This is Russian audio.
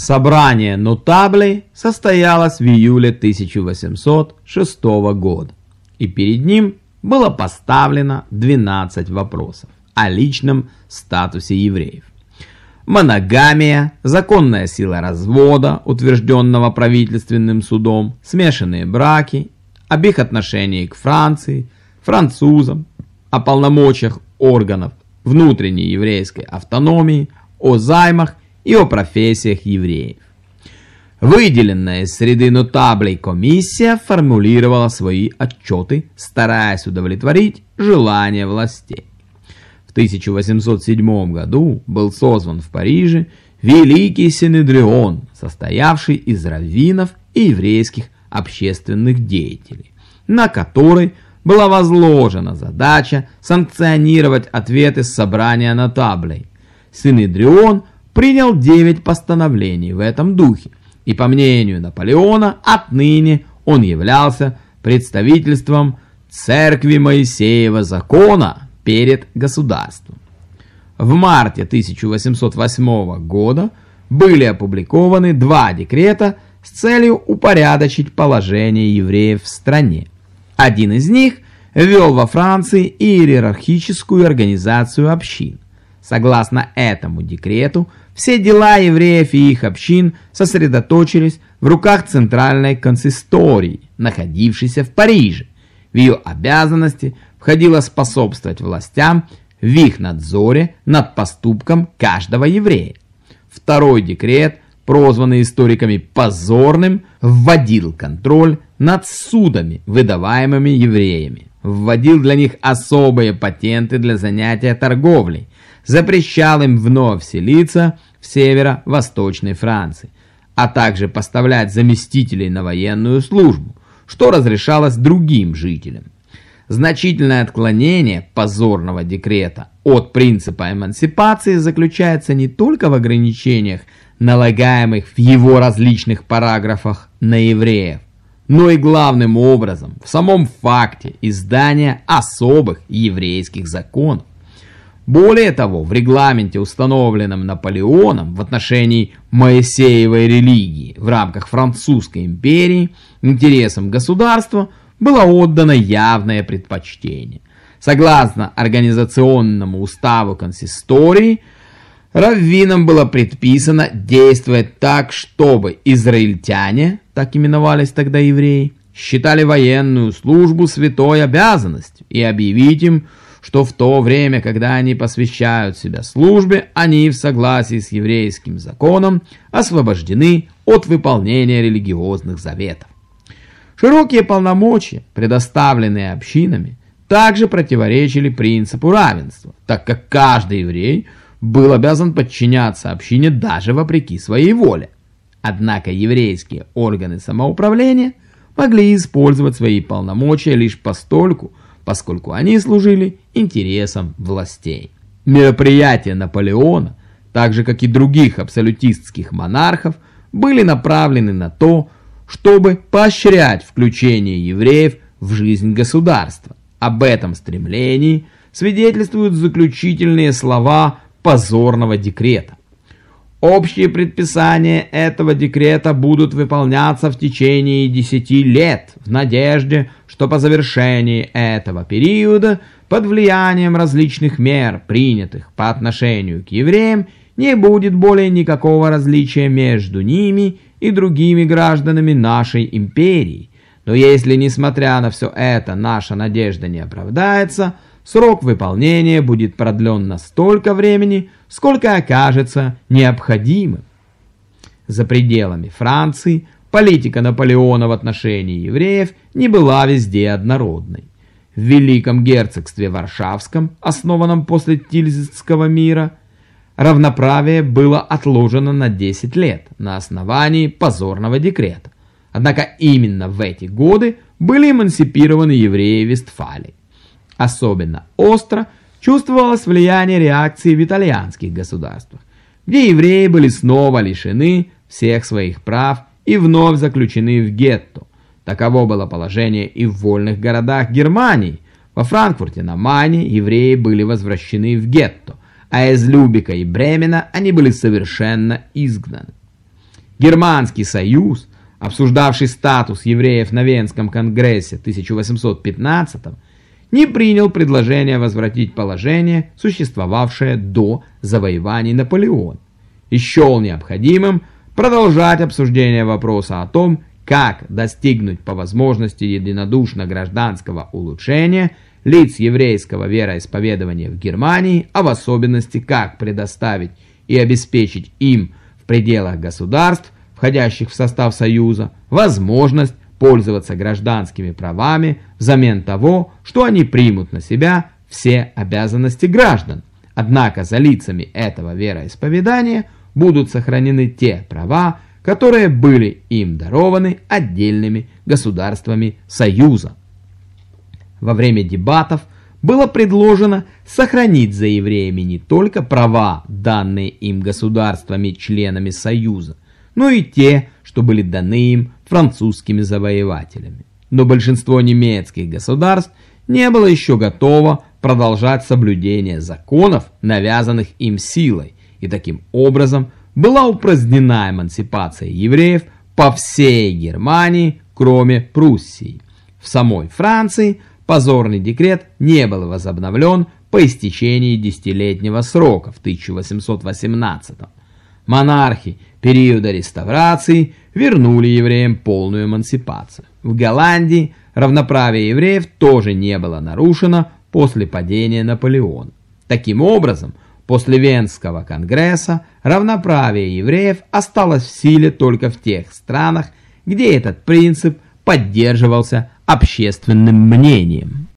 Собрание нотаблей состоялось в июле 1806 года, и перед ним было поставлено 12 вопросов о личном статусе евреев. Моногамия, законная сила развода, утвержденного правительственным судом, смешанные браки, об их отношении к Франции, французам, о полномочиях органов внутренней еврейской автономии, о займах и о профессиях евреев. Выделенная из среды нотаблей комиссия формулировала свои отчеты, стараясь удовлетворить желания властей. В 1807 году был созван в Париже Великий Синедрион, состоявший из раввинов и еврейских общественных деятелей, на который была возложена задача санкционировать ответы собрания нотаблей. Синедрион принял 9 постановлений в этом духе, и по мнению Наполеона отныне он являлся представительством Церкви Моисеева закона перед государством. В марте 1808 года были опубликованы два декрета с целью упорядочить положение евреев в стране. Один из них ввел во Франции иерархическую организацию общин. Согласно этому декрету, все дела евреев и их общин сосредоточились в руках Центральной консистории, находившейся в Париже. В ее обязанности входило способствовать властям в их надзоре над поступком каждого еврея. Второй декрет, прозванный историками «позорным», вводил контроль над судами, выдаваемыми евреями. Вводил для них особые патенты для занятия торговлей, запрещал им вновь селиться в северо-восточной Франции, а также поставлять заместителей на военную службу, что разрешалось другим жителям. Значительное отклонение позорного декрета от принципа эмансипации заключается не только в ограничениях, налагаемых в его различных параграфах на евреев, но и главным образом в самом факте издания особых еврейских законов. Более того, в регламенте, установленном Наполеоном в отношении Моисеевой религии в рамках Французской империи, интересам государства было отдано явное предпочтение. Согласно организационному уставу консистории, раввинам было предписано действовать так, чтобы израильтяне, так именовались тогда евреи, считали военную службу святой обязанностью и объявить им, что в то время, когда они посвящают себя службе, они в согласии с еврейским законом освобождены от выполнения религиозных заветов. Широкие полномочия, предоставленные общинами, также противоречили принципу равенства, так как каждый еврей был обязан подчиняться общине даже вопреки своей воле. Однако еврейские органы самоуправления могли использовать свои полномочия лишь постольку, поскольку они служили интересам властей. Мероприятия Наполеона, так же как и других абсолютистских монархов, были направлены на то, чтобы поощрять включение евреев в жизнь государства. Об этом стремлении свидетельствуют заключительные слова позорного декрета. Общие предписания этого декрета будут выполняться в течение 10 лет в надежде, что по завершении этого периода под влиянием различных мер, принятых по отношению к евреям, не будет более никакого различия между ними и другими гражданами нашей империи. Но если, несмотря на все это, наша надежда не оправдается, срок выполнения будет продлен на столько времени, сколько окажется необходимым. За пределами Франции политика Наполеона в отношении евреев не была везде однородной. В Великом герцогстве Варшавском, основанном после Тильзитского мира, равноправие было отложено на 10 лет на основании позорного декрета. Однако именно в эти годы были эмансипированы евреи Вестфалии. Особенно остро чувствовалось влияние реакции в итальянских государствах, где евреи были снова лишены всех своих прав и вновь заключены в гетто. Таково было положение и в вольных городах Германии. Во Франкфурте на Майне евреи были возвращены в гетто, а из Любика и Бремена они были совершенно изгнаны. Германский союз, обсуждавший статус евреев на Венском конгрессе 1815 не принял предложение возвратить положение, существовавшее до завоеваний Наполеона, и счел необходимым продолжать обсуждение вопроса о том, как достигнуть по возможности единодушно гражданского улучшения лиц еврейского вероисповедования в Германии, а в особенности как предоставить и обеспечить им в пределах государств, входящих в состав Союза, возможность пользоваться гражданскими правами взамен того, что они примут на себя все обязанности граждан. Однако за лицами этого вероисповедания будут сохранены те права, которые были им дарованы отдельными государствами Союза. Во время дебатов было предложено сохранить за евреями не только права, данные им государствами-членами Союза, но и те, что были даны им французскими завоевателями. Но большинство немецких государств не было еще готово продолжать соблюдение законов, навязанных им силой, и таким образом была упразднена эмансипация евреев по всей Германии, кроме Пруссии. В самой Франции позорный декрет не был возобновлен по истечении десятилетнего срока в 1818 -м. Монархи периода реставрации вернули евреям полную эмансипацию. В Голландии равноправие евреев тоже не было нарушено после падения Наполеона. Таким образом, после Венского конгресса равноправие евреев осталось в силе только в тех странах, где этот принцип поддерживался общественным мнением.